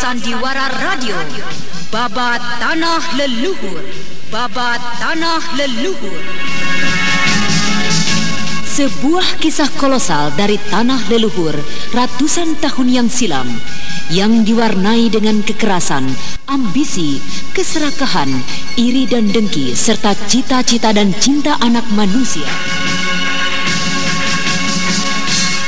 Sandiwara Radio. Babat Tanah Leluhur. Babat Tanah Leluhur. Sebuah kisah kolosal dari tanah leluhur ratusan tahun yang silam yang diwarnai dengan kekerasan, ambisi, keserakahan, iri dan dengki serta cita-cita dan cinta anak manusia.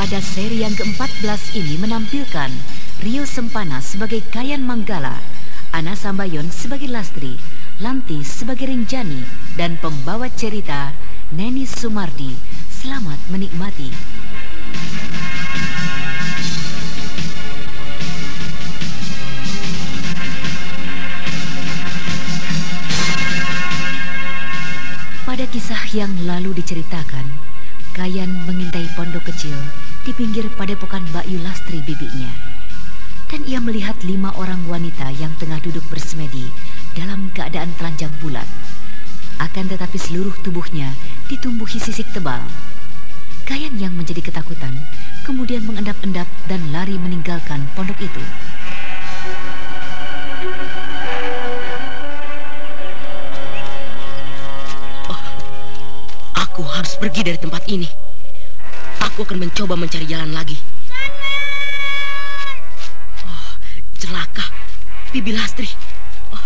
Pada seri yang ke-14 ini menampilkan Rio Sempana sebagai Kayan Manggala, Ana Sambayon sebagai Lastri, Lanti sebagai Rinjani, dan pembawa cerita Neni Sumardi. Selamat menikmati. Pada kisah yang lalu diceritakan, Kayan mengintai pondok kecil di pinggir padepokan Mbak Yulastri bibinya. Dan ia melihat lima orang wanita yang tengah duduk bersemedi dalam keadaan telanjang bulat. Akan tetapi seluruh tubuhnya ditumbuhi sisik tebal. Kayan yang menjadi ketakutan kemudian mengendap-endap dan lari meninggalkan pondok itu. Aku harus pergi dari tempat ini. Aku akan mencoba mencari jalan lagi. Oh, celaka. Bibi Lastri. Oh,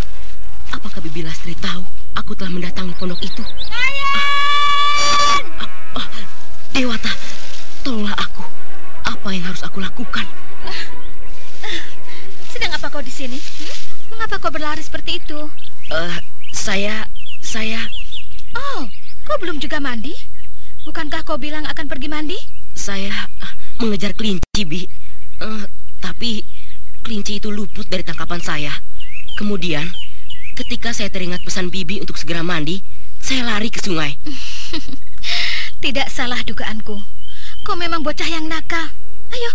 apakah Bibi Lastri tahu aku telah mendatangi pondok itu? Ah, ah, Dewata, tolonglah aku. Apa yang harus aku lakukan? Sedang apa kau di sini? Hmm? Mengapa kau berlari seperti itu? Eh, saya, saya, Oh, kau belum juga mandi? Bukankah kau bilang akan pergi mandi? saya ah, mengejar kelinci, Bi. Eh, tapi kelinci itu luput dari tangkapan saya. Kemudian, ketika saya teringat pesan Bibi untuk segera mandi, saya lari ke sungai. Tidak salah dugaanku. Kau memang bocah yang nakal. Ayo,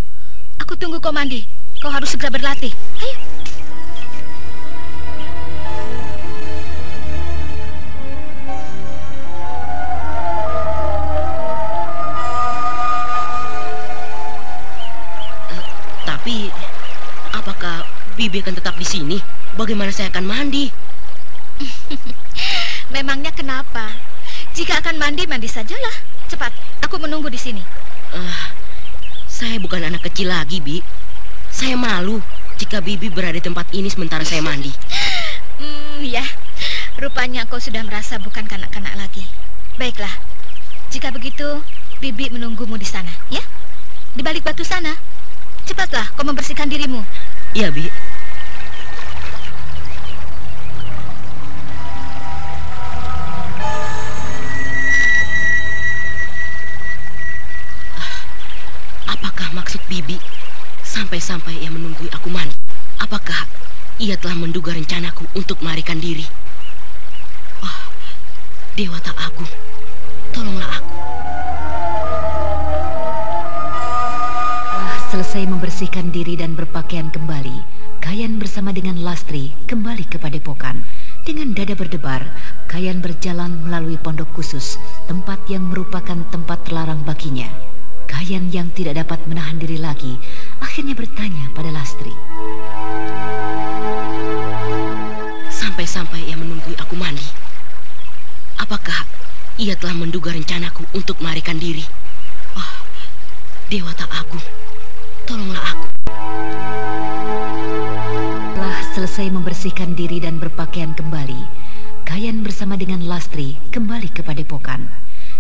aku tunggu kau mandi. Kau harus segera berlatih. Ayo. Bibi akan tetap di sini? Bagaimana saya akan mandi? Memangnya kenapa? Jika akan mandi, mandi sajalah. Cepat, aku menunggu di sini. Eh, saya bukan anak kecil lagi, Bi. Saya malu jika Bibi berada di tempat ini sementara saya mandi. Hmm, ya. Rupanya kau sudah merasa bukan kanak-kanak lagi. Baiklah. Jika begitu, Bibi menunggumu di sana, ya? Di balik batu sana. Cepatlah kau membersihkan dirimu. Iya, Bi. Ah, Apakah maksud Bibi sampai-sampai ia menunggu aku mandi? Apakah ia telah menduga rencanaku untuk melarikan diri? Oh, Dewata Agung, tolonglah aku. Selesai membersihkan diri dan berpakaian kembali, Kayan bersama dengan Lastri kembali ke padepokan. Dengan dada berdebar, Kayan berjalan melalui pondok khusus, tempat yang merupakan tempat terlarang baginya. Kayan yang tidak dapat menahan diri lagi, akhirnya bertanya pada Lastri. Sampai-sampai ia menunggu aku mandi. Apakah ia telah menduga rencanaku untuk melarikan diri? Oh, Dewata Agung, tolonglah aku. Setelah selesai membersihkan diri dan berpakaian kembali, Kayan bersama dengan Lastri kembali ke padepokan.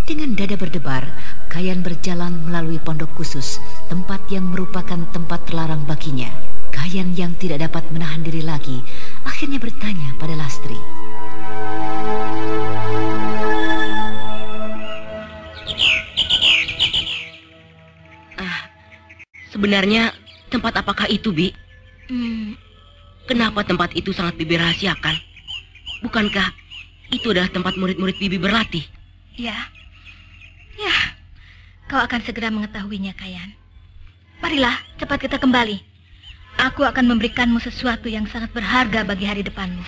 Dengan dada berdebar, Kayan berjalan melalui pondok khusus, tempat yang merupakan tempat terlarang baginya. Kayan yang tidak dapat menahan diri lagi, akhirnya bertanya pada Lastri. Sebenarnya tempat apakah itu, Bi? Hmm, Kenapa tempat itu sangat Bibi rahasiakan? Bukankah itu adalah tempat murid-murid Bibi berlatih? ya. Ya, kau akan segera mengetahuinya, Kayan. Marilah, cepat kita kembali. Aku akan memberikanmu sesuatu yang sangat berharga bagi hari depanmu.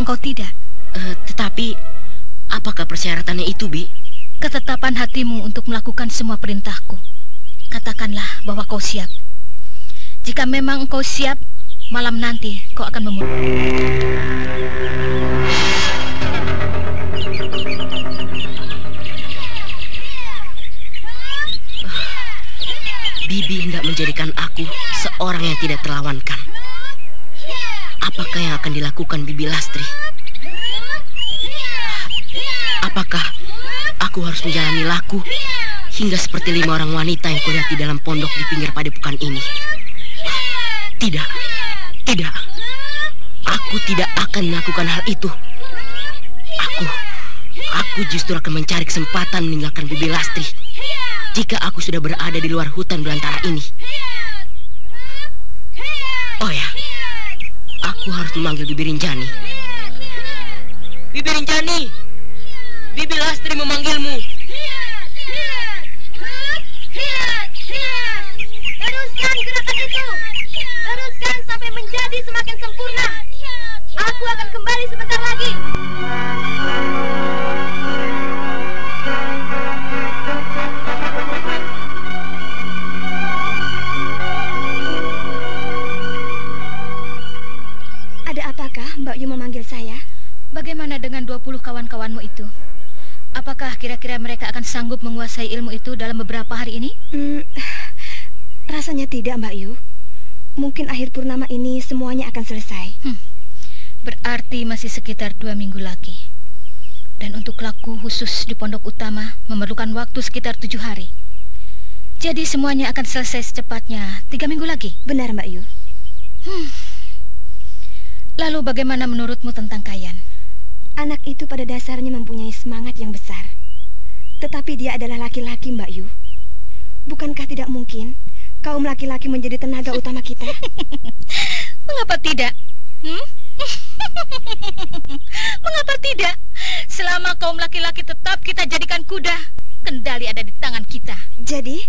Engkau tidak? Eh, tetapi, apakah persyaratannya itu, Bi? Ketetapan hatimu untuk melakukan semua perintahku. Katakanlah bahwa kau siap. Jika memang engkau siap, malam nanti kau akan memulai. Bibi hendak menjadikan aku seorang yang tidak terlawankan. Apakah yang akan dilakukan Bibi Lastri? Apakah aku harus menjalani laku hingga seperti lima orang wanita yang kulihat di dalam pondok di pinggir padepokan ini? Tidak, tidak. Aku tidak akan melakukan hal itu. Aku, aku justru akan mencari kesempatan meninggalkan Bibi Lastri jika aku sudah berada di luar hutan belantara ini. Oh ya, aku harus memanggil Bibi Rinjani. Bibi Rinjani, Bibi Lastri memanggilmu. Teruskan gerakan itu. Teruskan sampai menjadi semakin sempurna. Aku akan kembali sebentar lagi. Bagaimana dengan 20 kawan-kawanmu itu? Apakah kira-kira mereka akan sanggup menguasai ilmu itu dalam beberapa hari ini? Hmm, rasanya tidak Mbak Yu. Mungkin akhir purnama ini semuanya akan selesai. Berarti masih sekitar dua minggu lagi. Dan untuk laku khusus di pondok utama memerlukan waktu sekitar tujuh hari. Jadi semuanya akan selesai secepatnya tiga minggu lagi. Benar Mbak Yu. Lalu bagaimana menurutmu tentang Kayan? Anak itu pada dasarnya mempunyai semangat yang besar. Tetapi dia adalah laki-laki Mbak Yu. Bukankah tidak mungkin kaum laki-laki menjadi tenaga utama kita? Mengapa tidak? Hmm? Mengapa tidak? Selama kaum laki-laki tetap kita jadikan kuda, kendali ada di tangan kita. Jadi,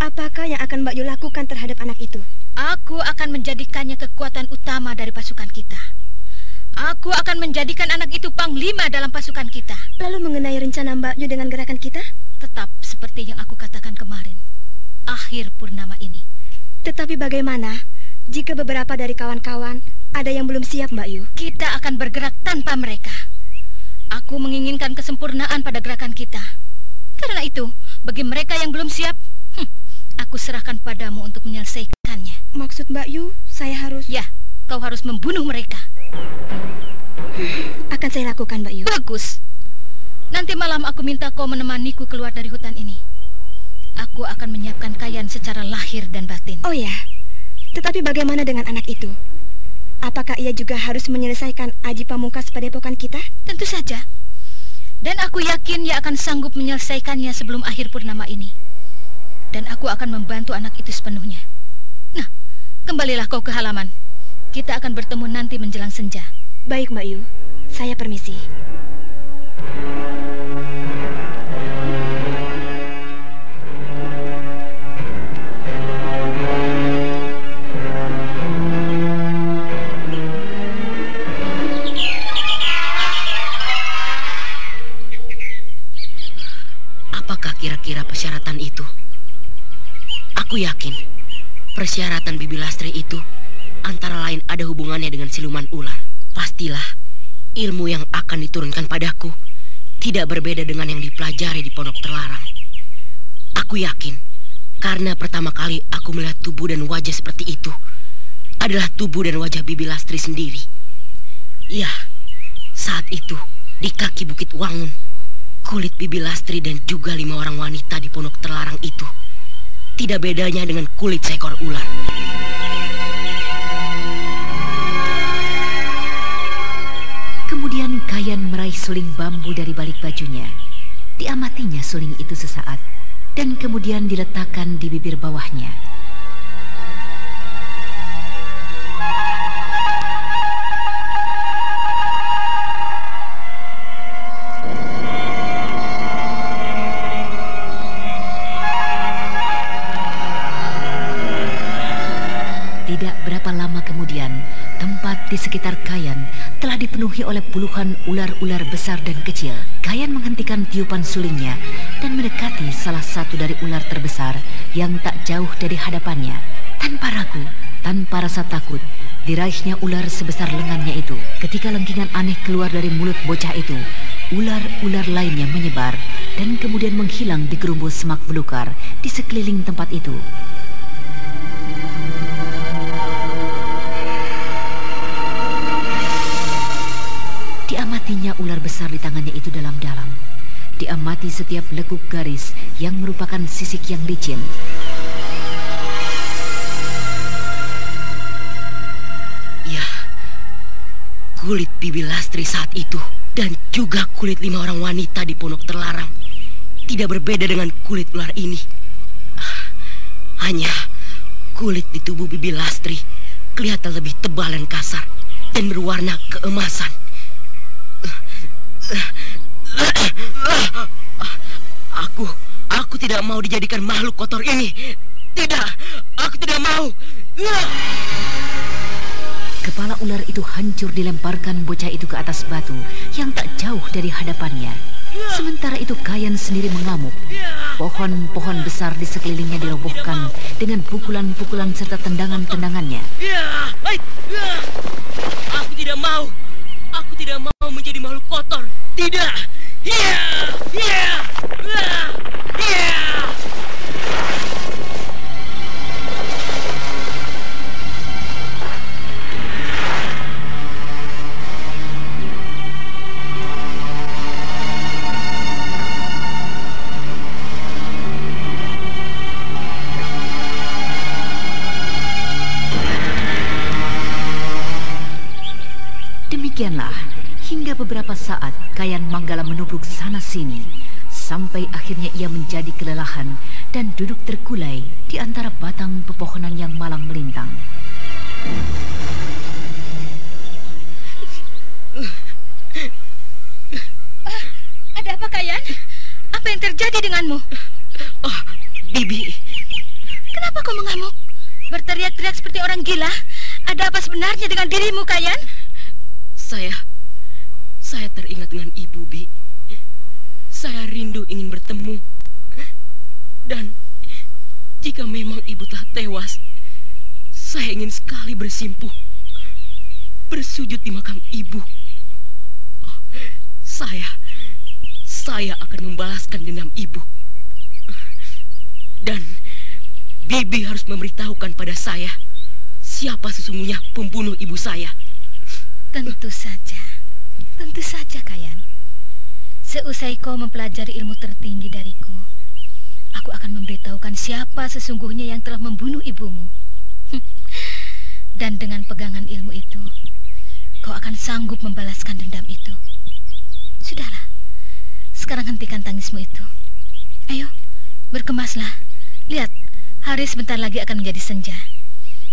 apakah yang akan Mbak Yu lakukan terhadap anak itu? Aku akan menjadikannya kekuatan utama dari pasukan kita. Aku akan menjadikan anak itu panglima dalam pasukan kita. Lalu mengenai rencana Mbak Yu dengan gerakan kita? Tetap seperti yang aku katakan kemarin. Akhir purnama ini. Tetapi bagaimana jika beberapa dari kawan-kawan ada yang belum siap Mbak Yu? Kita akan bergerak tanpa mereka. Aku menginginkan kesempurnaan pada gerakan kita. Karena itu, bagi mereka yang belum siap, hm, aku serahkan padamu untuk menyelesaikannya. Maksud Mbak Yu, saya harus... Ya, kau harus membunuh mereka. Akan saya lakukan Mbak Yu. Bagus. Nanti malam aku minta kau menemaniku keluar dari hutan ini. Aku akan menyiapkan Kayan secara lahir dan batin. Oh ya, tetapi bagaimana dengan anak itu? Apakah ia juga harus menyelesaikan aji pamungkas padepokan kita? Tentu saja. Dan aku yakin ia akan sanggup menyelesaikannya sebelum akhir purnama ini. Dan aku akan membantu anak itu sepenuhnya. Nah, kembalilah kau ke halaman. Kita akan bertemu nanti menjelang senja. Baik Mbak Yu, saya permisi. Apakah kira-kira persyaratan itu? Aku yakin persyaratan Bibi Lastri itu antara lain ada hubungannya dengan siluman ular. Pastilah ilmu yang akan diturunkan padaku tidak berbeda dengan yang dipelajari di pondok terlarang. Aku yakin karena pertama kali aku melihat tubuh dan wajah seperti itu adalah tubuh dan wajah Bibi Lastri sendiri. Ya, saat itu di kaki Bukit Wangun, kulit Bibi Lastri dan juga lima orang wanita di pondok terlarang itu tidak bedanya dengan kulit seekor ular. Suling bambu dari balik bajunya. Diamatinya suling itu sesaat dan kemudian diletakkan di bibir bawahnya. Di sekitar Kayan telah dipenuhi oleh puluhan ular-ular besar dan kecil. Kayan menghentikan tiupan sulingnya dan mendekati salah satu dari ular terbesar yang tak jauh dari hadapannya. Tanpa ragu, tanpa rasa takut, diraihnya ular sebesar lengannya itu. Ketika lengkingan aneh keluar dari mulut bocah itu, ular-ular lainnya menyebar dan kemudian menghilang di gerumbul semak belukar di sekeliling tempat itu. Diamatinya ular besar di tangannya itu dalam-dalam. Diamati setiap lekuk garis yang merupakan sisik yang licin. Ya, kulit Bibi Lastri saat itu dan juga kulit lima orang wanita di pondok terlarang tidak berbeda dengan kulit ular ini. Hanya kulit di tubuh Bibi Lastri kelihatan lebih tebal dan kasar dan berwarna keemasan. Aku, aku tidak mau dijadikan makhluk kotor ini. Tidak, aku tidak mau. Kepala ular itu hancur dilemparkan bocah itu ke atas batu yang tak jauh dari hadapannya. Sementara itu Kayan sendiri mengamuk. Pohon-pohon besar di sekelilingnya dirobohkan dengan pukulan-pukulan serta tendangan-tendangannya. Aku tidak mau. Aku tidak mau menjadi makhluk kotor. Tidak. Ya. Ya. Ya. Demikianlah, menjadi kelelahan dan duduk terkulai di antara batang pepohonan yang malang melintang. Ah, ada apa, Kayan? Apa yang terjadi denganmu? Oh, Bibi. Kenapa kau mengamuk? Berteriak-teriak seperti orang gila? Ada apa sebenarnya dengan dirimu, Kayan? Saya, saya teringat dengan ibu, Bi. Saya rindu ingin bertemu. Dan jika memang ibu telah tewas, saya ingin sekali bersimpuh. Bersujud di makam ibu. Oh, saya, saya akan membalaskan dendam ibu. Dan Bibi harus memberitahukan pada saya siapa sesungguhnya pembunuh ibu saya. Tentu saja. Tentu saja, Kayan. Seusai kau mempelajari ilmu tertinggi dariku, aku akan memberitahukan siapa sesungguhnya yang telah membunuh ibumu. Dan dengan pegangan ilmu itu, kau akan sanggup membalaskan dendam itu. Sudahlah, sekarang hentikan tangismu itu. Ayo, berkemaslah. Lihat, hari sebentar lagi akan menjadi senja.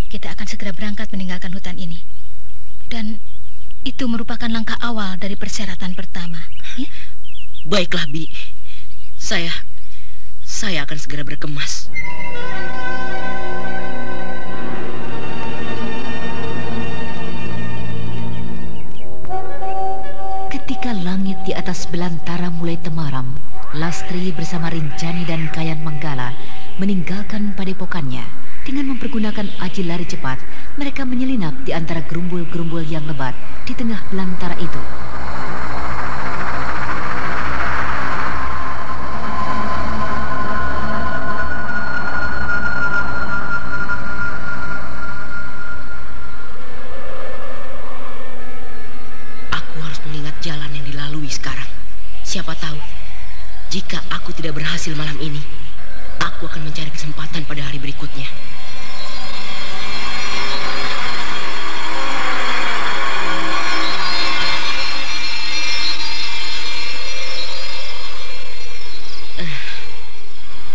Kita akan segera berangkat meninggalkan hutan ini. Dan itu merupakan langkah awal dari persyaratan pertama. Ya? Baiklah, Bi. Saya, saya akan segera berkemas. Ketika langit di atas belantara mulai temaram, Lastri bersama Rinjani dan Kayan Manggala meninggalkan padepokannya Dengan mempergunakan aji lari cepat, mereka menyelinap di antara gerumbul-gerumbul yang lebat di tengah belantara itu. Aku harus mengingat jalan yang dilalui sekarang. Siapa tahu, jika aku tidak berhasil malam ini, aku akan mencari kesempatan pada hari berikutnya. Eh,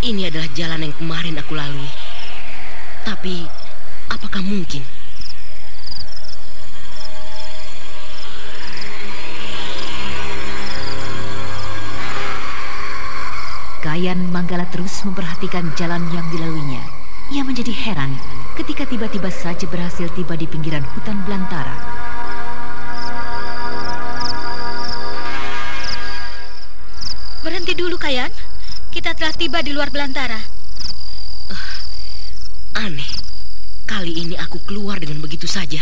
Ini adalah jalan yang kemarin aku lalui. Tapi, apakah mungkin Kayan Manggala terus memperhatikan jalan yang dilaluinya. Ia menjadi heran ketika tiba-tiba saja berhasil tiba di pinggiran hutan belantara. Berhenti dulu, Kayan. Kita telah tiba di luar belantara. Aneh, kali ini aku keluar dengan begitu saja.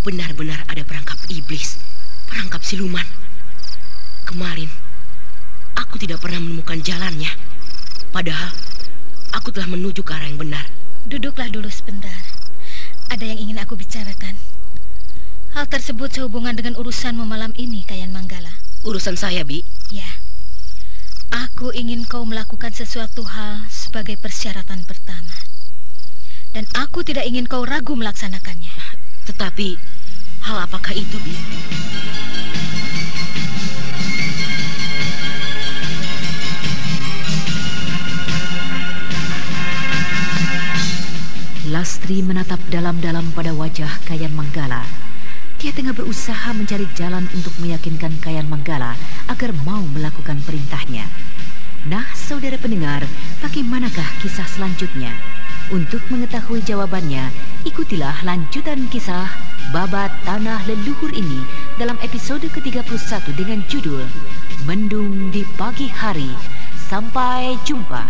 Benar-benar ada perangkap iblis, perangkap siluman. Kemarin, aku tidak pernah menemukan jalannya. Padahal, aku telah menuju ke arah yang benar. Duduklah dulu sebentar. Ada yang ingin aku bicarakan. Hal tersebut sehubungan dengan urusanmu malam ini, Kayan Manggala. Urusan saya, Bi. Ya. Aku ingin kau melakukan sesuatu hal sebagai persyaratan pertama. Dan aku tidak ingin kau ragu melaksanakannya. Tetapi, hal apakah itu, Bi? Lastri menatap dalam-dalam pada wajah Kayan Manggala. Dia tengah berusaha mencari jalan untuk meyakinkan Kayan Manggala agar mau melakukan perintahnya. Nah, saudara pendengar, bagaimanakah kisah selanjutnya? Untuk mengetahui jawabannya, ikutilah lanjutan kisah Babat Tanah Leluhur ini dalam episode ke-31 dengan judul Mendung di Pagi Hari. Sampai jumpa.